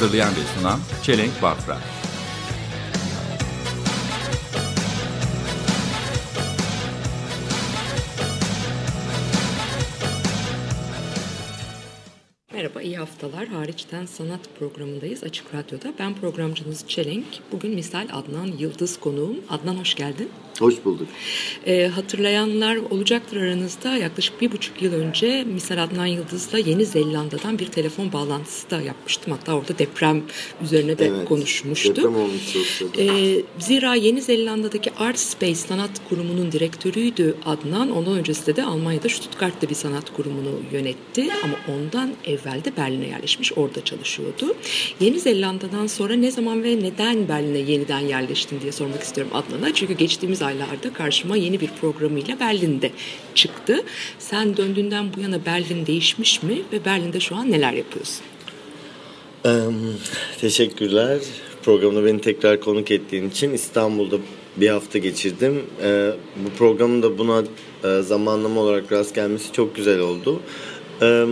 Hazırlayan ve sunan Çelenk Bafra. Merhaba, iyi haftalar. Hariçten Sanat programındayız Açık Radyo'da. Ben programcınız Çelenk. Bugün misal Adnan Yıldız konuğum. Adnan hoş geldin. Hoş bulduk. Ee, hatırlayanlar olacaktır aranızda. Yaklaşık bir buçuk yıl önce misal Adnan Yıldız'la Yeni Zelanda'dan bir telefon bağlantısı da yapmıştım. Hatta orada deprem üzerine de Evet, konuşmuştuk. Deprem olmuştu sırada. Ee, zira Yeni Zelanda'daki Art Space Sanat Kurumu'nun direktörüydü Adnan. Ondan öncesinde de Almanya'da Stuttgart'ta bir sanat kurumunu yönetti. Ama ondan evvel de Berlin'e yerleşmiş, orada çalışıyordu. Yeni Zelanda'dan sonra ne zaman ve neden Berlin'e yeniden yerleştin diye sormak istiyorum Adnan'a. Çünkü geçtiğimiz aylarda karşıma yeni bir programıyla Berlin'de çıktı. Sen döndüğünden bu yana Berlin değişmiş mi ve Berlin'de şu an neler yapıyorsun? Em, teşekkürler. Programda beni tekrar konuk ettiğin için İstanbul'da bir hafta geçirdim. Ee, bu programın da buna e, zamanlama olarak rast gelmesi çok güzel oldu. Ee,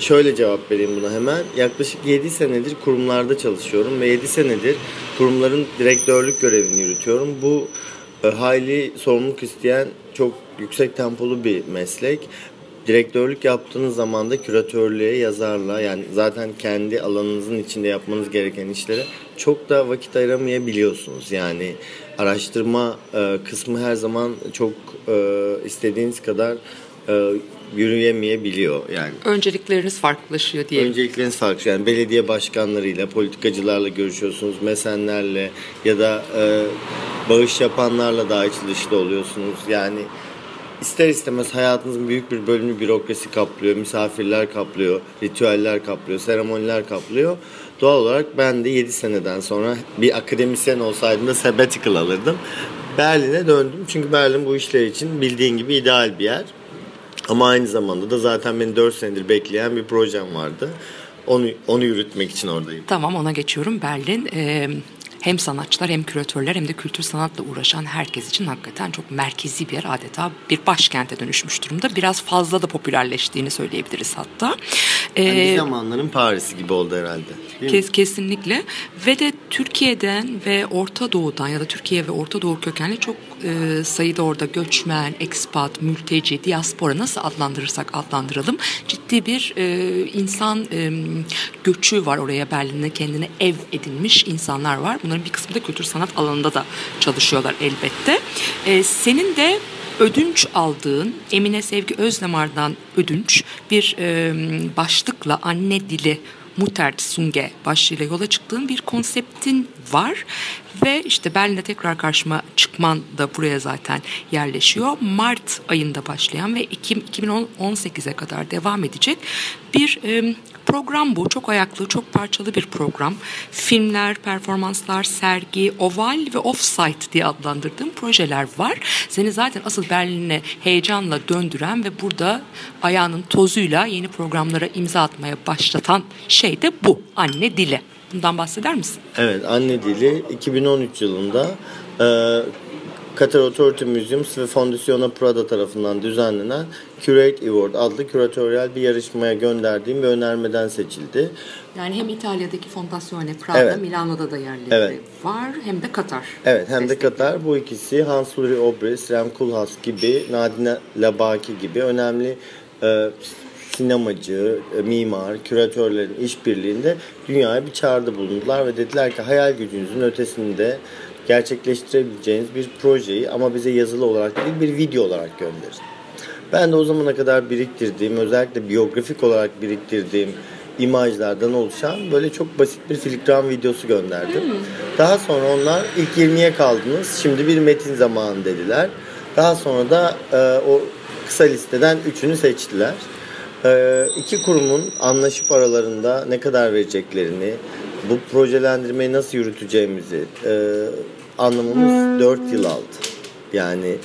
şöyle cevap vereyim buna hemen. Yaklaşık 7 senedir kurumlarda çalışıyorum ve 7 senedir kurumların direktörlük görevini yürütüyorum. Bu e, hayli sorumluluk isteyen çok yüksek tempolu bir meslek. Direktörlük yaptığınız zaman da küratörlüğe, yazarlığa yani zaten kendi alanınızın içinde yapmanız gereken işlere çok da vakit ayıramayabiliyorsunuz. Yani araştırma kısmı her zaman çok istediğiniz kadar yürüyemeyebiliyor. Yani Öncelikleriniz farklılaşıyor diye. Öncelikleriniz farklı. Yani belediye başkanlarıyla, politikacılarla görüşüyorsunuz, mesenlerle ya da e, bağış yapanlarla daha içli dışlı oluyorsunuz. Yani ister istemez hayatınızın büyük bir bölümü bürokrasi kaplıyor, misafirler kaplıyor, ritüeller kaplıyor, seremoniler kaplıyor. Doğal olarak ben de 7 seneden sonra bir akademisyen olsaydım da sabbatical alırdım. Berlin'e döndüm çünkü Berlin bu işler için bildiğin gibi ideal bir yer. Ama aynı zamanda da zaten beni 4 senedir bekleyen bir projem vardı. Onu, onu yürütmek için oradayım. Tamam ona geçiyorum. Berlin e, hem sanatçılar hem küratörler hem de kültür sanatla uğraşan herkes için hakikaten çok merkezi bir yer adeta bir başkente dönüşmüş durumda. Biraz fazla da popülerleştiğini söyleyebiliriz hatta. E, Yani bir zamanların Paris'i gibi oldu herhalde. Kes, kesinlikle ve de Türkiye'den ve Orta Doğu'dan ya da Türkiye ve Orta Doğu kökenli çok e, sayıda orada göçmen, ekspat, mülteci, diaspora nasıl adlandırırsak adlandıralım ciddi bir e, insan e, göçü var oraya Berlin'de kendine ev edinmiş insanlar var. Bunların bir kısmı da kültür sanat alanında da çalışıyorlar elbette. E, senin de ödünç aldığın Emine Sevgi Özdemar'dan ödünç bir e, başlıkla anne dili Mutert Sunge başlığıyla yola çıktığın bir konseptin var ve işte Berlin'de tekrar karşıma çıkman da buraya zaten yerleşiyor. Mart ayında başlayan ve 2018'e kadar devam edecek bir e, program bu. Çok ayaklı, çok parçalı bir program. Filmler, performanslar, sergi, oval ve off-site diye adlandırdığım projeler var. Seni zaten asıl Berlin'e heyecanla döndüren ve burada ayağının tozuyla yeni programlara imza atmaya başlatan şey de bu. Anne dili. Bundan bahseder misin? Evet, Anne Dili 2013 yılında e, Qatar Authority Museums ve Fondazione Prada tarafından düzenlenen Curate Award adlı küratöryel bir yarışmaya gönderdiğim bir önermeden seçildi. Yani hem İtalya'daki Fondazione Prada, Evet. Milano'da da yerleri Evet. var hem de Katar. Evet hem de Destek. Katar bu ikisi Hans Uri Obris, Rem Koolhaas gibi, Nadine Labaki gibi önemli e, sinemacı, e, mimar, küratörlerin işbirliğinde dünyaya bir çağrıda bulundular ve dediler ki hayal gücünüzün ötesinde gerçekleştirebileceğiniz bir projeyi ama bize yazılı olarak değil bir video olarak gönderin. Ben de o zamana kadar biriktirdiğim, özellikle biyografik olarak biriktirdiğim imajlardan oluşan böyle çok basit bir filigran videosu gönderdim. Daha sonra onlar ilk 20'ye kaldınız, şimdi bir metin zamanı dediler. Daha sonra da e, o kısa listeden üçünü seçtiler. E, iki kurumun anlaşıp aralarında ne kadar vereceklerini, bu projelendirmeyi nasıl yürüteceğimizi e, anlamamız 4 yıl aldı. Yani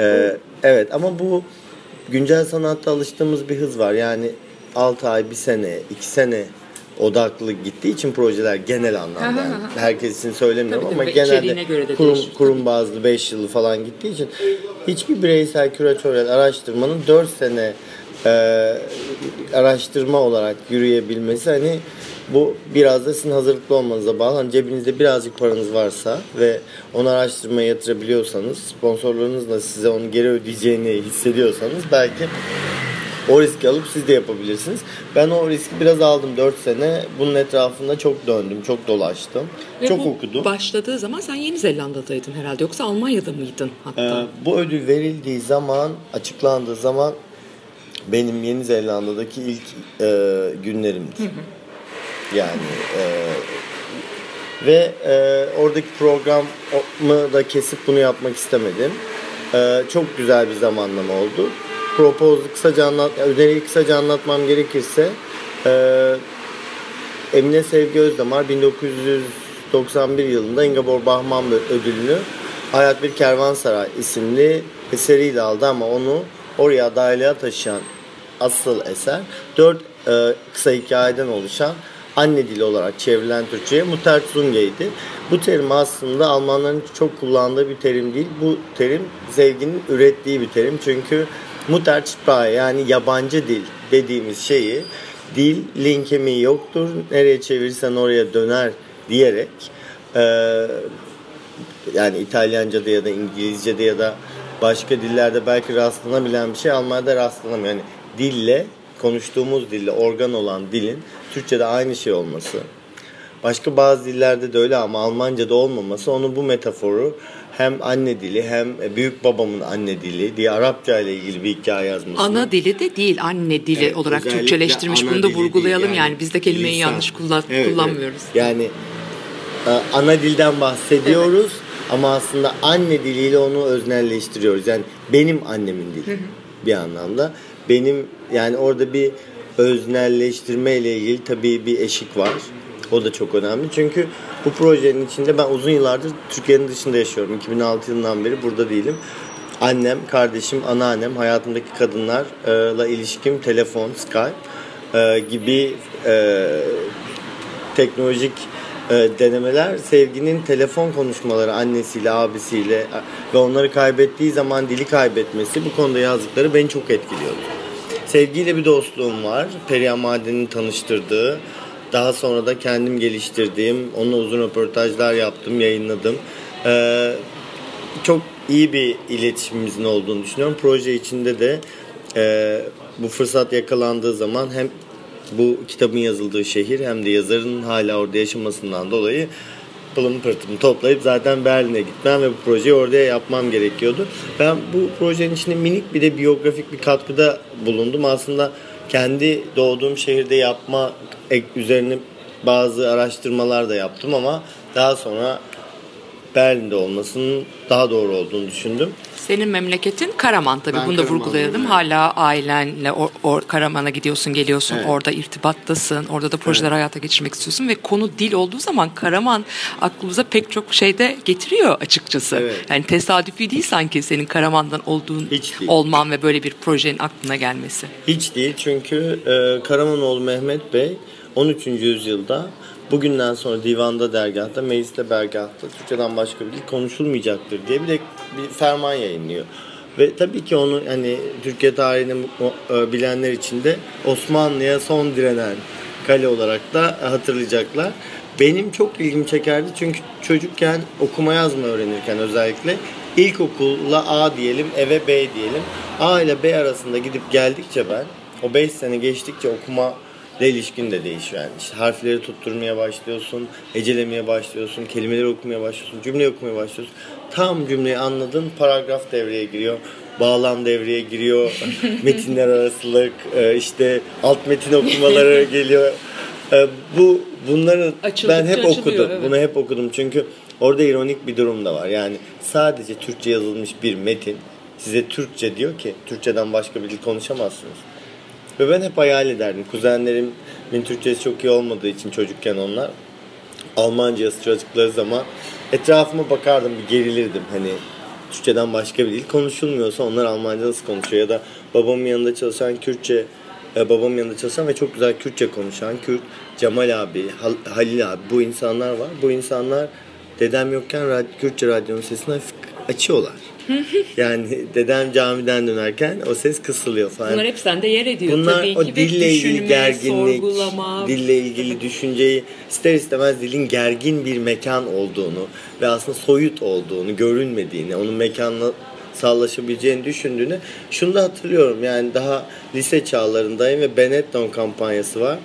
e, evet ama bu güncel sanatta alıştığımız bir hız var. Yani 6 ay, 1 sene, 2 sene odaklı gittiği için projeler genel anlamda. Yani herkes için söylemiyorum Tabii ama tabii, genelde içeriğine göre de kurum, değişir, kurum bazlı 5 yılı falan gittiği için hiçbir bireysel küratörel araştırmanın 4 sene e, araştırma olarak yürüyebilmesi hani bu biraz da sizin hazırlıklı olmanıza bağlı. Hani cebinizde birazcık paranız varsa ve onu araştırmaya yatırabiliyorsanız, sponsorlarınız da size onu geri ödeyeceğini hissediyorsanız belki o riski alıp siz de yapabilirsiniz. Ben o riski biraz aldım 4 sene. Bunun etrafında çok döndüm, çok dolaştım. Ve çok bu okudum. Başladığı zaman sen Yeni Zelanda'daydın herhalde yoksa Almanya'da mıydın hatta? Ee, bu ödül verildiği zaman, açıklandığı zaman benim Yeni Zelanda'daki ilk e, günlerimdi. Yani e, ve e, oradaki programı da kesip bunu yapmak istemedim. E, çok güzel bir zamanlama oldu. Propose'u kısaca anlat, öneriyi kısaca anlatmam gerekirse e, Emine Sevgi Özdamar 1991 yılında Ingeborg Bachmann ödülünü Hayat Bir Kervansaray isimli eseriyle aldı ama onu oraya adaylığa taşıyan asıl eser dört e, kısa hikayeden oluşan anne dili olarak çevrilen Türkçe'ye Mutterzunge'ydi. Bu terim aslında Almanların çok kullandığı bir terim değil. Bu terim Sevgi'nin ürettiği bir terim. Çünkü Muttersprache yani yabancı dil dediğimiz şeyi dil lin kemiği yoktur. Nereye çevirsen oraya döner diyerek e, yani İtalyanca'da ya da İngilizce'de ya da başka dillerde belki rastlanabilen bir şey Almanya'da rastlanamıyor. Yani dille konuştuğumuz dille organ olan dilin Türkçe'de aynı şey olması. Başka bazı dillerde de öyle ama Almanca'da olmaması onu bu metaforu hem anne dili hem büyük babamın anne dili diye Arapça ile ilgili bir hikaye yazması. Ana dili de değil anne dili Evet, olarak Türkçeleştirmiş. Bunu da vurgulayalım yani, biz de kelimeyi lisan. yanlış kullan- Evet, evet. kullanmıyoruz. Yani e, ana dilden bahsediyoruz ama aslında anne diliyle onu öznelleştiriyoruz. Yani benim annemin dili bir anlamda. Benim yani orada bir öznelleştirme ile ilgili tabii bir eşik var. O da çok önemli. Çünkü bu projenin içinde ben uzun yıllardır Türkiye'nin dışında yaşıyorum. 2006 yılından beri burada değilim. Annem, kardeşim, anneannem, hayatımdaki kadınlarla ilişkim, telefon, Skype e, gibi e, teknolojik e, denemeler sevginin telefon konuşmaları annesiyle abisiyle ve onları kaybettiği zaman dili kaybetmesi bu konuda yazdıkları beni çok etkiliyordu. Sevgiyle bir dostluğum var. Perihan Maden'in tanıştırdığı. Daha sonra da kendim geliştirdiğim, onunla uzun röportajlar yaptım, yayınladım. Ee, çok iyi bir iletişimimizin olduğunu düşünüyorum. Proje içinde de e, bu fırsat yakalandığı zaman hem bu kitabın yazıldığı şehir hem de yazarın hala orada yaşamasından dolayı pılım pırtımı toplayıp zaten Berlin'e gitmem ve bu projeyi orada yapmam gerekiyordu. Ben bu projenin içinde minik bir de biyografik bir katkıda bulundum. Aslında kendi doğduğum şehirde yapma üzerine bazı araştırmalar da yaptım ama daha sonra Berlin'de olmasının daha doğru olduğunu düşündüm. Senin memleketin Karaman tabii Ben bunu da vurgulayalım. evet. Hala ailenle o, o Karaman'a gidiyorsun geliyorsun Evet. orada irtibattasın orada da projeler hayata geçirmek istiyorsun ve konu dil olduğu zaman Karaman aklımıza pek çok şeyde getiriyor açıkçası. Evet. Yani tesadüfi değil sanki senin Karaman'dan olduğun Hiç değil. olman ve böyle bir projenin aklına gelmesi. Hiç değil çünkü e, Karamanoğlu Mehmet Bey 13. yüzyılda bugünden sonra divanda dergahta, mecliste bergahta Türkçeden başka bir dil konuşulmayacaktır diye bir de bir ferman yayınlıyor. Ve tabii ki onu hani Türkiye tarihini e, bilenler için de Osmanlı'ya son direnen kale olarak da hatırlayacaklar. Benim çok ilgimi çekerdi çünkü çocukken okuma yazma öğrenirken özellikle ilkokulla A diyelim eve B diyelim. A ile B arasında gidip geldikçe ben o 5 sene geçtikçe okuma ilişkin de değişiyor yani. İşte harfleri tutturmaya başlıyorsun, hecelemeye başlıyorsun, kelimeleri okumaya başlıyorsun, cümle okumaya başlıyorsun. Tam cümleyi anladın, paragraf devreye giriyor, bağlam devreye giriyor, metinler arasılık, e, işte alt metin okumaları geliyor. E, Bu bunları Açıldıkça ben hep okudum. evet. Bunu hep okudum çünkü orada ironik bir durum da var. Yani sadece Türkçe yazılmış bir metin size Türkçe diyor ki Türkçeden başka bir dil konuşamazsınız. Ve ben hep hayal ederdim. Kuzenlerimin Türkçesi çok iyi olmadığı için çocukken onlar Almanca yazıştıkları zaman etrafıma bakardım bir gerilirdim hani Türkçeden başka bir dil konuşulmuyorsa onlar Almanca nasıl konuşuyor ya da babamın yanında çalışan Kürtçe e, babamın yanında çalışan ve çok güzel Kürtçe konuşan Kürt Cemal abi, Hal- Halil abi bu insanlar var. Bu insanlar dedem yokken rad- Kürtçe radyonun sesini açıyorlar. yani dedem camiden dönerken o ses kısılıyor falan. Bunlar hep sende yer ediyor Bunlar tabii o ki. Ve dille ilgili gerginlik, sorgulama. dille ilgili düşünceyi ister istemez dilin gergin bir mekan olduğunu ve aslında soyut olduğunu, görünmediğini, onun mekanla sallaşabileceğini düşündüğünü şunu da hatırlıyorum yani daha lise çağlarındayım ve Benetton kampanyası var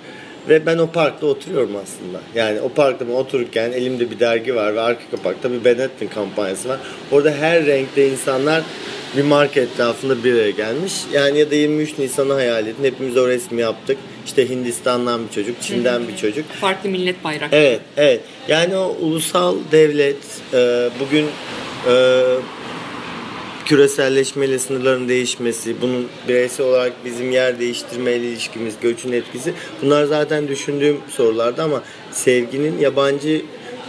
ve ben o parkta oturuyorum aslında. Yani o parkta ben otururken elimde bir dergi var ve arka kapakta bir Benetton kampanyası var. Orada her renkte insanlar bir marka etrafında bir araya gelmiş. Yani ya da 23 Nisan'ı hayal edin. Hepimiz o resmi yaptık. İşte Hindistan'dan bir çocuk, Çin'den bir çocuk. Farklı millet bayrak. Evet, evet. Yani o ulusal devlet e, bugün e, küreselleşmeyle sınırların değişmesi, bunun bireysel olarak bizim yer değiştirmeyle ilişkimiz, göçün etkisi bunlar zaten düşündüğüm sorulardı ama sevginin yabancı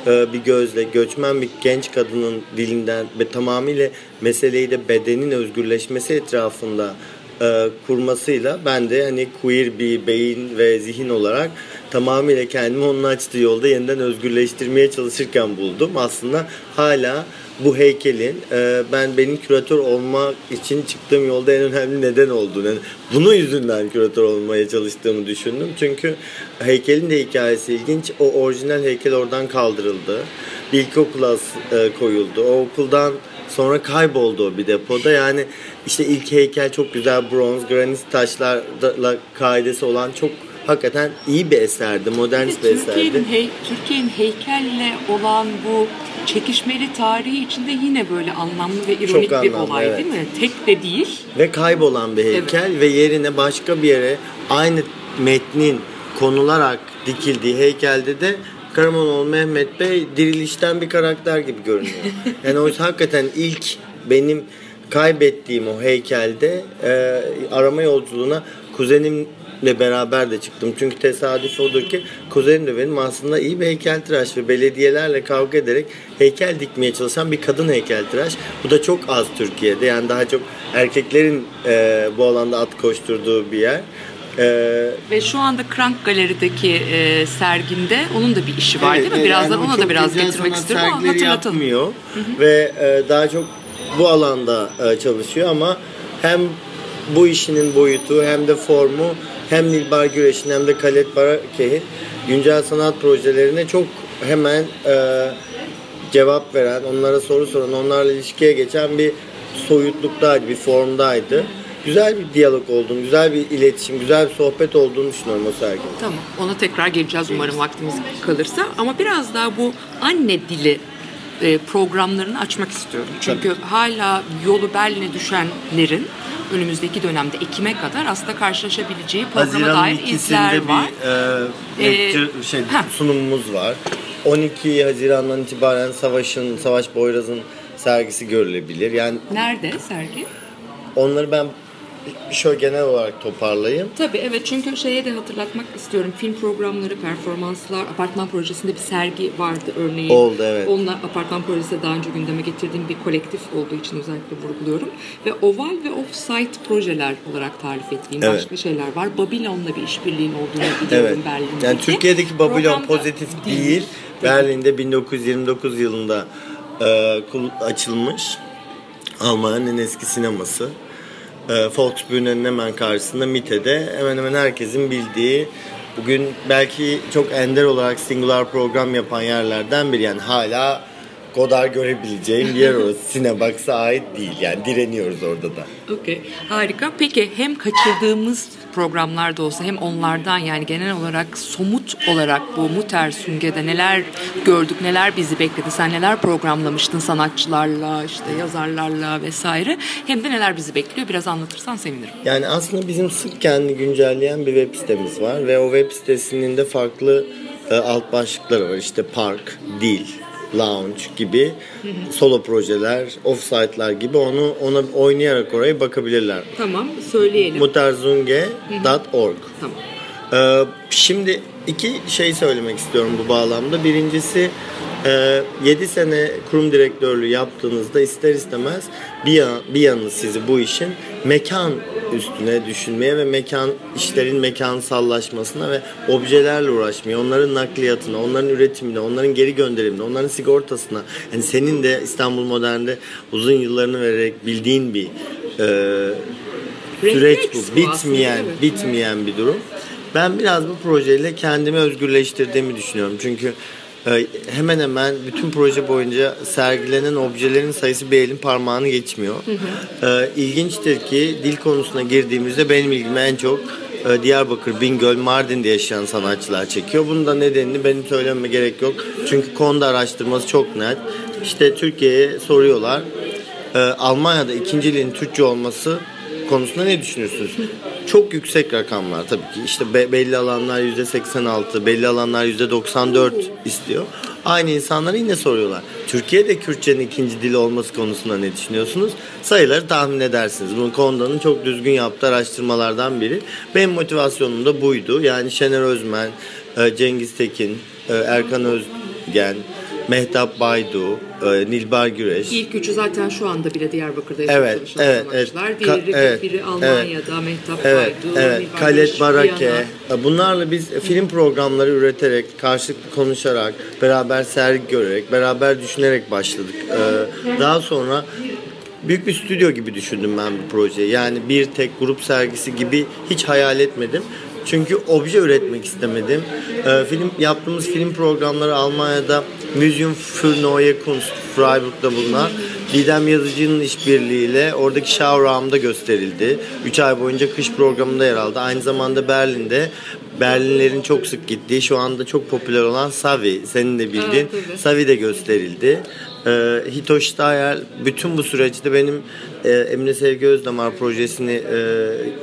e, bir gözle göçmen bir genç kadının dilinden ve tamamıyla meseleyi de bedenin özgürleşmesi etrafında e, kurmasıyla ben de hani queer bir beyin ve zihin olarak tamamıyla kendimi onun açtığı yolda yeniden özgürleştirmeye çalışırken buldum. Aslında hala bu heykelin e, ben benim küratör olmak için çıktığım yolda en önemli neden olduğunu, yani bunun yüzünden küratör olmaya çalıştığımı düşündüm. Çünkü heykelin de hikayesi ilginç. O orijinal heykel oradan kaldırıldı. Bir ilkokula e, koyuldu. O okuldan sonra kayboldu bir depoda. Yani işte ilk heykel çok güzel bronz, granit taşlarla kaidesi olan çok hakikaten iyi bir eserdi. Modernist bir eserdi. Türkiye'nin, hey, Türkiye'nin heykelle olan bu çekişmeli tarihi içinde yine böyle anlamlı ve ironik bir anlamlı, olay evet. değil mi? Tek de değil. ve kaybolan bir heykel ve yerine başka bir yere aynı metnin konularak dikildiği heykelde de Karamanoğlu Mehmet Bey dirilişten bir karakter gibi görünüyor. Yani oysa hakikaten ilk benim kaybettiğim o heykelde e, arama yolculuğuna kuzenimle beraber de çıktım. Çünkü tesadüf odur ki kuzenim de benim aslında iyi bir heykeltıraş ve belediyelerle kavga ederek heykel dikmeye çalışan bir kadın heykeltıraş. Bu da çok az Türkiye'de. Yani daha çok erkeklerin e, bu alanda at koşturduğu bir yer. E, Ve şu anda Krank Galeri'deki e, serginde onun da bir işi var Evet, değil mi? Birazdan Yani ona da biraz getirmek istiyorum ama hatırlatalım. yapmıyor ve e, daha çok bu alanda e, çalışıyor ama hem bu işinin boyutu hem de formu hem Nilbar Güreş'in hem de Kalet Barakeh'in güncel sanat projelerine çok hemen e, cevap veren, onlara soru soran, onlarla ilişkiye geçen bir soyutlukdaydı, bir formdaydı. Güzel bir diyalog olduğunu, güzel bir iletişim, güzel bir sohbet olduğunu düşünüyorum o serginin. Tamam ona tekrar geleceğiz umarım vaktimiz kalırsa. Ama biraz daha bu anne dili e, programlarını açmak istiyorum. Çünkü hala yolu Berlin'e düşenlerin önümüzdeki dönemde Ekim'e kadar aslında karşılaşabileceği programa dair izler var. bir e, Ee, lecture- şey, heh. sunumumuz var. 12 Haziran'dan itibaren Savaş'ın, Savaş Boyraz'ın sergisi görülebilir. Yani Nerede sergi? onları ben şöyle genel olarak toparlayayım. Tabii evet çünkü şeye de hatırlatmak istiyorum. Film programları, performanslar, apartman projesinde bir sergi vardı örneğin. Oldu, evet. Onunla apartman projesi daha önce gündeme getirdiğim bir kolektif olduğu için özellikle vurguluyorum. Ve oval ve off-site projeler olarak tarif ettiğim Evet. başka şeyler var. Babilon'la bir işbirliğinin olduğunu biliyorum Evet. Berlin'de. Yani Türkiye'deki Programda pozitif değil. Berlin'de 1929 yılında e, açılmış. Almanya'nın eski sineması. E, Volksbühne'nin hemen karşısında Mitte'de hemen hemen herkesin bildiği bugün belki çok ender olarak singular program yapan yerlerden biri. Yani hala Godard görebileceğim bir yer orası. Cinebox'a ait değil. Yani direniyoruz orada da. Okey. Harika. Peki hem kaçırdığımız programlarda olsa hem onlardan yani genel olarak somut olarak bu Muter Sünge'de neler gördük, neler bizi bekledi, sen neler programlamıştın sanatçılarla, işte yazarlarla vesaire hem de neler bizi bekliyor biraz anlatırsan sevinirim. Yani aslında bizim sık kendini güncelleyen bir web sitemiz var ve o web sitesinin de farklı e, alt başlıkları var. İşte park, dil, lounge gibi solo projeler, offsite'lar gibi onu ona oynayarak oraya bakabilirler. Tamam söyleyelim. Mutarzunge.org tamam. ee, şimdi iki şey söylemek istiyorum bu bağlamda. Birincisi 7 sene kurum direktörlüğü yaptığınızda ister istemez bir, yan, bir yanı sizi bu işin mekan üstüne düşünmeye ve mekan işlerin mekansallaşmasına ve objelerle uğraşmaya, onların nakliyatına, onların üretimine, onların geri gönderimine, onların sigortasına. Yani senin de İstanbul Modern'de uzun yıllarını vererek bildiğin bir e, süreç bu. Bitmeyen, bitmeyen bir durum. Ben biraz bu projeyle kendimi özgürleştirdiğimi düşünüyorum. Çünkü hemen hemen bütün proje boyunca sergilenen objelerin sayısı bir elin parmağını geçmiyor. E, İlginçtir ki dil konusuna girdiğimizde benim ilgimi en çok e, Diyarbakır, Bingöl, Mardin'de yaşayan sanatçılar çekiyor. Bunun da nedenini benim söylememe gerek yok. Çünkü konuda araştırması çok net. İşte Türkiye'ye soruyorlar. E, Almanya'da ikinci dilin Türkçe olması konusunda ne düşünüyorsunuz? Çok yüksek rakamlar tabii ki. İşte be- belli alanlar %86, belli alanlar %94 istiyor. Aynı insanlara yine soruyorlar. Türkiye'de Kürtçenin ikinci dili olması konusunda ne düşünüyorsunuz? Sayıları tahmin edersiniz. Bunu Konda'nın çok düzgün yaptığı araştırmalardan biri. Benim motivasyonum da buydu. Yani Şener Özmen, e, Cengiz Tekin, e, Erkan Özgen, Mehtap Baydu, e, Nilbar Güreş. İlk üçü zaten şu anda bile Diyarbakır'da Evet, çalışan evet, sanatçılar. evet. Ka- evet, biri Almanya'da, Mehtap Evet, Baydu, evet. Nilbar Kalet Barake. Viyana. Bunlarla biz film programları üreterek, karşılıklı konuşarak, beraber sergi görerek, beraber düşünerek başladık. Ee, daha sonra büyük bir stüdyo gibi düşündüm ben bu projeyi. Yani bir tek grup sergisi gibi hiç hayal etmedim. Çünkü obje üretmek istemedim. Ee, film yaptığımız film programları Almanya'da Museum für Neue Kunst Freiburg'da bulunan Didem Yazıcı'nın işbirliğiyle oradaki Schauraum'da gösterildi. 3 ay boyunca kış programında yer aldı. Aynı zamanda Berlin'de Berlinlerin çok sık gittiği şu anda çok popüler olan Savi senin de bildiğin Evet, evet. Savi de gösterildi. Ee, Hitoshi Tayer bütün bu süreçte benim e, Emine Sevgi Özdemir projesini e,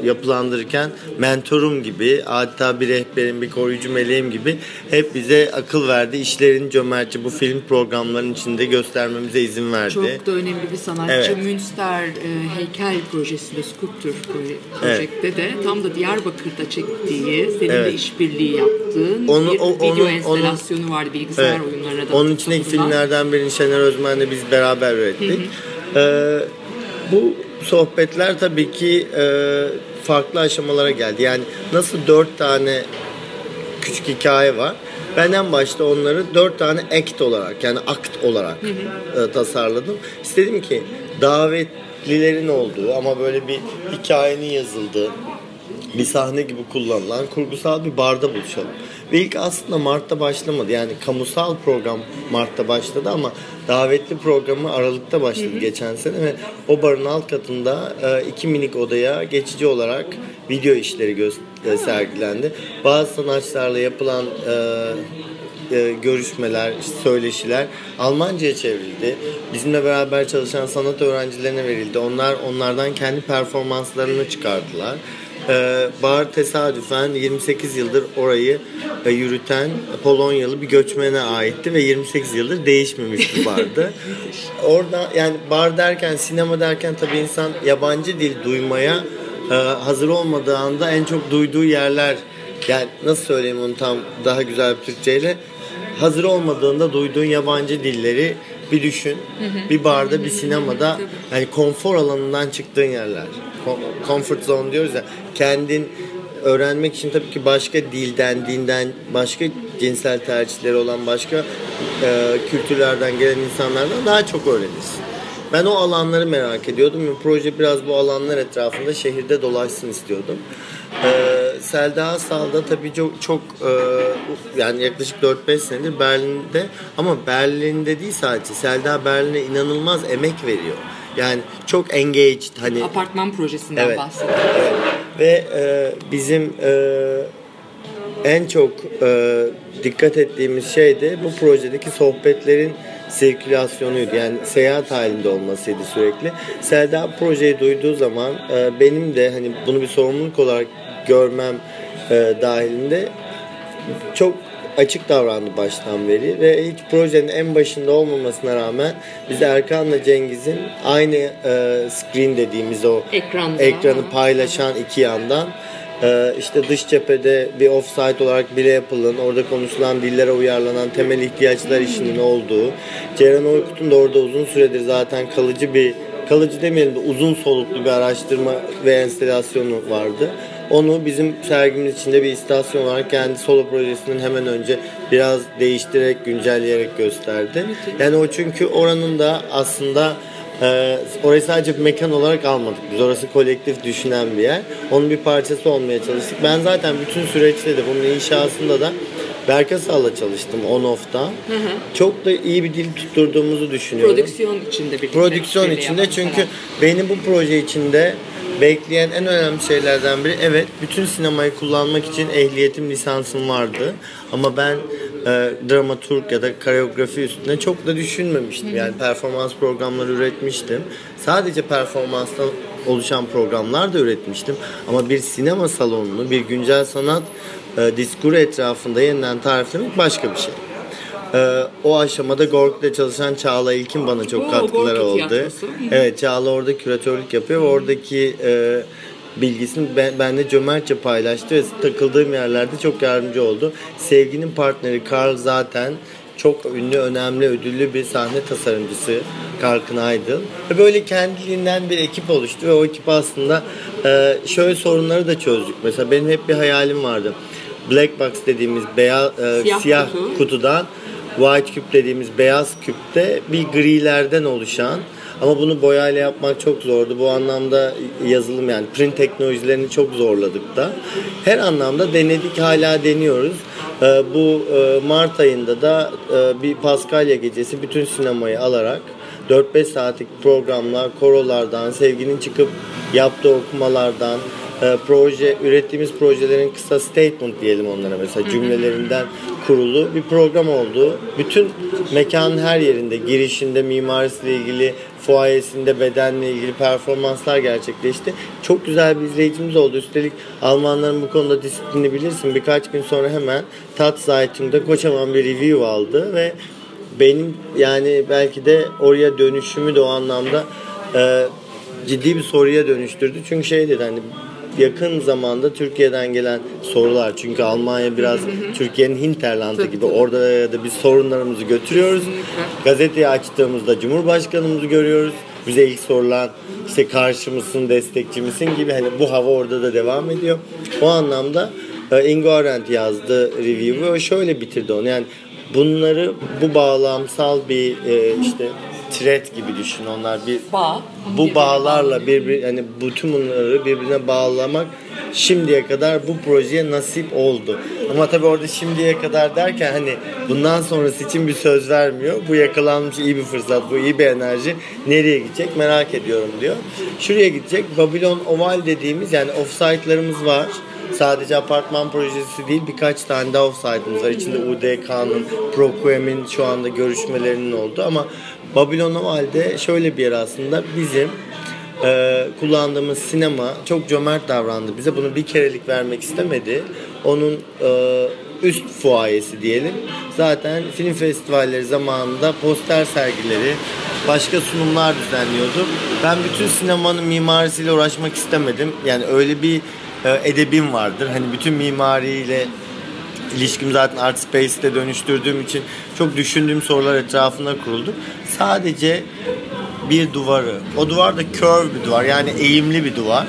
yapılandırırken mentorum gibi hatta bir rehberim bir koruyucu meleğim gibi hep bize akıl verdi. İşlerin cömertçe bu film programlarının içinde göstermemize izin verdi. Çok da önemli bir sanatçı. Evet. Münster e, heykel projesinde, skulptür proje- projekte de tam da Diyarbakır'da çektiği, senin de Evet. işbirliği yaptığın Onu- bir o- video onun- enstalasyonu vardı bilgisayar Evet. oyunlarına da Onun içindeki filmlerden birini Şener Özmen'le biz beraber ürettik. Ee, bu sohbetler tabii ki e, farklı aşamalara geldi. Yani nasıl dört tane küçük hikaye var. Ben en başta onları dört tane act olarak yani akt olarak e, tasarladım. İstedim ki davetlilerin olduğu ama böyle bir hikayenin yazıldığı bir sahne gibi kullanılan kurgusal bir barda buluşalım. Ve ilk aslında Mart'ta başlamadı. Yani kamusal program Mart'ta başladı ama davetli programı Aralık'ta başladı geçen sene ve o barın alt katında e, iki minik odaya geçici olarak video işleri gö- e, sergilendi. Bazı sanatçılarla yapılan e, görüşmeler, söyleşiler Almanca'ya çevrildi. Bizimle beraber çalışan sanat öğrencilerine verildi. Onlar onlardan kendi performanslarını çıkardılar. Ee, bar tesadüfen 28 yıldır orayı e, yürüten Polonyalı bir göçmene aitti ve 28 yıldır değişmemiş bir bardı. Orada yani bar derken, sinema derken tabii insan yabancı dil duymaya e, hazır olmadığı anda en çok duyduğu yerler yani nasıl söyleyeyim onu tam daha güzel bir Türkçeyle hazır olmadığında duyduğun yabancı dilleri bir düşün. Bir barda, bir sinemada yani konfor alanından çıktığın yerler. Comfort zone diyoruz ya. Kendin öğrenmek için tabii ki başka dilden, dinden, başka cinsel tercihleri olan başka e, kültürlerden gelen insanlardan daha çok öğrenirsin. Ben o alanları merak ediyordum ve proje biraz bu alanlar etrafında şehirde dolaşsın istiyordum. Ee, Selda Asal da tabii çok, çok e, yani yaklaşık 4-5 senedir Berlin'de ama Berlin'de değil sadece Selda Berlin'e inanılmaz emek veriyor. Yani çok engaged hani Apartman projesinden Evet. bahsediyorum. ve e, bizim e, en çok e, dikkat ettiğimiz şey de bu projedeki sohbetlerin sirkülasyonuydu. Yani seyahat halinde olmasıydı sürekli. Selda projeyi duyduğu zaman e, benim de hani bunu bir sorumluluk olarak görmem e, dahilinde çok açık davrandı baştan beri ve hiç projenin en başında olmamasına rağmen biz Erkan'la Cengiz'in aynı e, screen dediğimiz o Ekranda. ekranı paylaşan iki yandan Ee, işte dış cephede bir offsite olarak bile yapılan, orada konuşulan dillere uyarlanan temel ihtiyaçlar işinin olduğu. Ceren Oykut'un da orada uzun süredir zaten kalıcı bir, kalıcı demeyelim de uzun soluklu bir araştırma ve enstalasyonu vardı. Onu bizim sergimiz içinde bir istasyon olarak kendi solo projesinin hemen önce biraz değiştirerek, güncelleyerek gösterdi. Yani o çünkü oranın da aslında ee, orayı sadece bir mekan olarak almadık. Biz orası kolektif düşünen bir yer. Onun bir parçası olmaya çalıştık. Ben zaten bütün süreçte de bunun inşasında da Berkasal'la çalıştım on-off'ta. Çok da iyi bir dil tutturduğumuzu düşünüyorum. Prodüksiyon içinde birlikte. Prodüksiyon içinde çünkü falan. beni bu proje içinde bekleyen en önemli şeylerden biri evet bütün sinemayı kullanmak için ehliyetim lisansım vardı ama ben e, dramaturg ya da koreografi üstüne çok da düşünmemiştim. Yani performans programları üretmiştim. Sadece performanstan oluşan programlar da üretmiştim. Ama bir sinema salonunu, bir güncel sanat e, diskuru etrafında yeniden tariflemek başka bir şey. Ee, o aşamada Gork'ta çalışan Çağla İlkin bana çok Oo, katkıları Gorki oldu. tiyatrosu. Evet Çağla orada küratörlük yapıyor ve oradaki e, bilgisini ben, benle cömertçe paylaştı ve takıldığım yerlerde çok yardımcı oldu. Sevginin partneri Carl zaten çok ünlü, önemli, ödüllü bir sahne tasarımcısı Carl Knaydl. Ve böyle kendiliğinden bir ekip oluştu ve o ekip aslında e, şöyle sorunları da çözdük. Mesela benim hep bir hayalim vardı. Black box dediğimiz beyaz e, Siyah siyah kutu. kutudan white küp dediğimiz beyaz küpte bir grilerden oluşan ama bunu boyayla yapmak çok zordu. Bu anlamda yazılım yani print teknolojilerini çok zorladık da. Her anlamda denedik hala deniyoruz. Ee, bu e, Mart ayında da e, bir Paskalya gecesi bütün sinemayı alarak 4-5 saatlik programlar, korolardan, sevginin çıkıp yaptığı okumalardan, e, proje ürettiğimiz projelerin kısa statement diyelim onlara mesela cümlelerinden kurulu bir program oldu. Bütün mekanın her yerinde girişinde mimarisiyle ilgili fuayesinde bedenle ilgili performanslar gerçekleşti. Çok güzel bir izleyicimiz oldu. Üstelik Almanların bu konuda disiplini bilirsin. Birkaç gün sonra hemen Tat Zeitung'da kocaman bir review aldı ve benim yani belki de oraya dönüşümü de o anlamda e, ciddi bir soruya dönüştürdü. Çünkü şey dedi hani yakın zamanda Türkiye'den gelen sorular çünkü Almanya biraz Türkiye'nin hinterlandı gibi orada da biz sorunlarımızı götürüyoruz. Gazeteyi açtığımızda Cumhurbaşkanımızı görüyoruz. Bize ilk sorulan işte karşı mısın, destekçi misin gibi hani bu hava orada da devam ediyor. O anlamda e, Ingo Arendt yazdı review'u ve şöyle bitirdi onu. Yani bunları bu bağlamsal bir e, işte thread gibi düşün. Onlar bir Bağ. bu bağlarla birbir hani bütün bunları birbirine bağlamak şimdiye kadar bu projeye nasip oldu. Ama tabii orada şimdiye kadar derken hani bundan sonrası için bir söz vermiyor. Bu yakalanmış iyi bir fırsat, bu iyi bir enerji. Nereye gidecek merak ediyorum diyor. Şuraya gidecek. Babylon Oval dediğimiz yani offsite'larımız var. Sadece apartman projesi değil birkaç tane daha offsite'ımız var. İçinde UDK'nın, ProQM'in şu anda görüşmelerinin oldu ama Babylon Oval'de şöyle bir yer aslında bizim e, kullandığımız sinema çok cömert davrandı bize. Bunu bir kerelik vermek istemedi. Onun e, üst fuayesi diyelim. Zaten film festivalleri zamanında poster sergileri, başka sunumlar düzenliyordu. Ben bütün sinemanın mimarisiyle uğraşmak istemedim. Yani öyle bir e, edebim vardır. Hani bütün mimariyle ilişkim zaten Art Space'te dönüştürdüğüm için çok düşündüğüm sorular etrafında kuruldu. Sadece bir duvarı, o duvar da curve bir duvar yani eğimli bir duvar.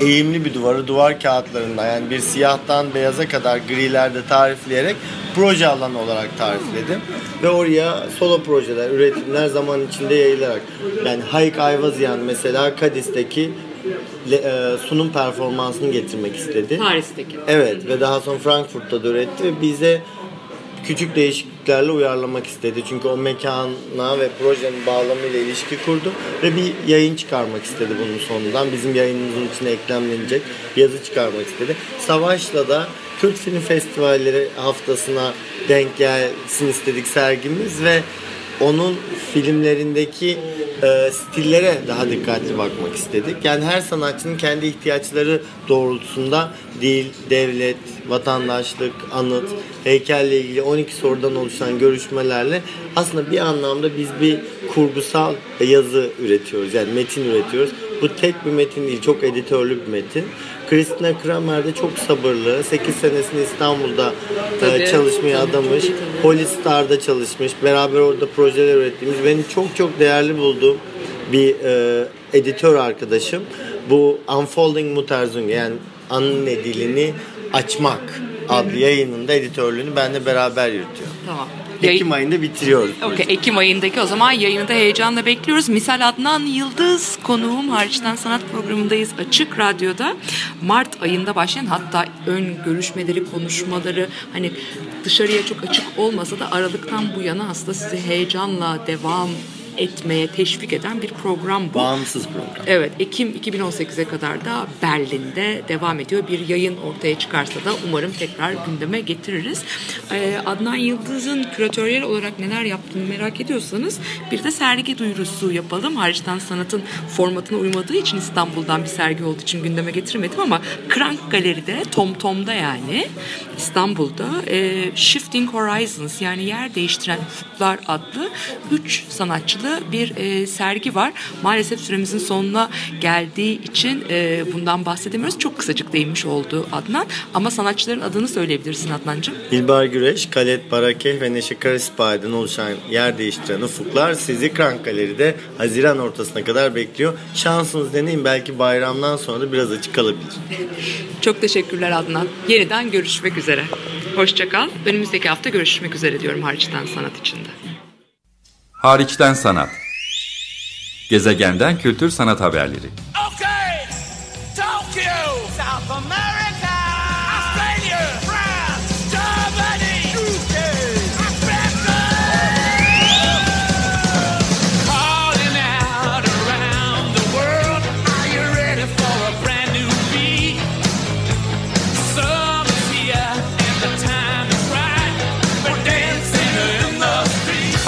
Eğimli bir duvarı duvar kağıtlarında yani bir siyahtan beyaza kadar grilerde tarifleyerek proje alanı olarak tarifledim. Ve oraya solo projeler, üretimler zaman içinde yayılarak yani Hayk Ayvazyan mesela Kadis'teki le- e, sunum performansını getirmek istedi. Paris'teki. Evet ve daha sonra Frankfurt'ta da üretti ve bize küçük değişikliklerle uyarlamak istedi. Çünkü o mekana ve projenin bağlamıyla ilişki kurdu ve bir yayın çıkarmak istedi bunun sonundan. Bizim yayınımızın içine eklemlenecek yazı çıkarmak istedi. Savaş'la da Türk Film Festivalleri haftasına denk gelsin istedik sergimiz ve onun filmlerindeki e, stillere daha dikkatli bakmak istedik. Yani her sanatçının kendi ihtiyaçları doğrultusunda dil, devlet, vatandaşlık, anıt, heykelle ilgili 12 sorudan oluşan görüşmelerle aslında bir anlamda biz bir kurgusal yazı üretiyoruz. Yani metin üretiyoruz. Bu tek bir metin değil, çok editörlü bir metin. Christina Kramer de çok sabırlı. 8 senesini İstanbul'da e, Tabii, çalışmaya tabii, adamış. Polistar'da çalışmış. Beraber orada projeler ürettiğimiz, benim çok çok değerli bulduğum bir e, editör arkadaşım. Bu Unfolding Mutterzunge yani anne dilini açmak adlı yayınında editörlüğünü benimle beraber yürütüyor. Tamam. Ekim ayında bitiriyoruz. Okey, Ekim ayındaki o zaman yayını da heyecanla bekliyoruz. Misal Adnan Yıldız konuğum hariçten sanat programındayız Açık Radyo'da. Mart ayında başlayan hatta ön görüşmeleri, konuşmaları hani dışarıya çok açık olmasa da Aralık'tan bu yana aslında sizi heyecanla devam etmeye teşvik eden bir program bu. Bağımsız program. Evet, Ekim 2018'e kadar da Berlin'de devam ediyor. Bir yayın ortaya çıkarsa da umarım tekrar gündeme getiririz. Ee, Adnan Yıldız'ın küratöryel olarak neler yaptığını merak ediyorsanız bir de sergi duyurusu yapalım. Hariçten sanatın formatına uymadığı için İstanbul'dan bir sergi olduğu için gündeme getirmedim ama Krank Galeri'de, Tom Tom'da yani İstanbul'da e, Shifting Horizons yani yer değiştiren ufuklar adlı 3 sanatçılı bir e, sergi var. Maalesef süremizin sonuna geldiği için e, bundan bahsedemiyoruz. Çok kısacık değinmiş oldu Adnan. Ama sanatçıların adını söyleyebilirsin Adnancığım. İlbar Güreş, Kalet Barakeh ve Neşe Karaspay'dan oluşan yer değiştiren ufuklar sizi Krank Galeri'de Haziran ortasına kadar bekliyor. Şansınız deneyin belki bayramdan sonra da biraz açık kalabilir. Çok teşekkürler Adnan. Yeniden görüşmek üzere. Hoşçakal. Önümüzdeki hafta görüşmek üzere diyorum hariçten sanat içinde. Hariçten sanat. Gezegenden kültür sanat haberleri. Okay, Tokyo, South America,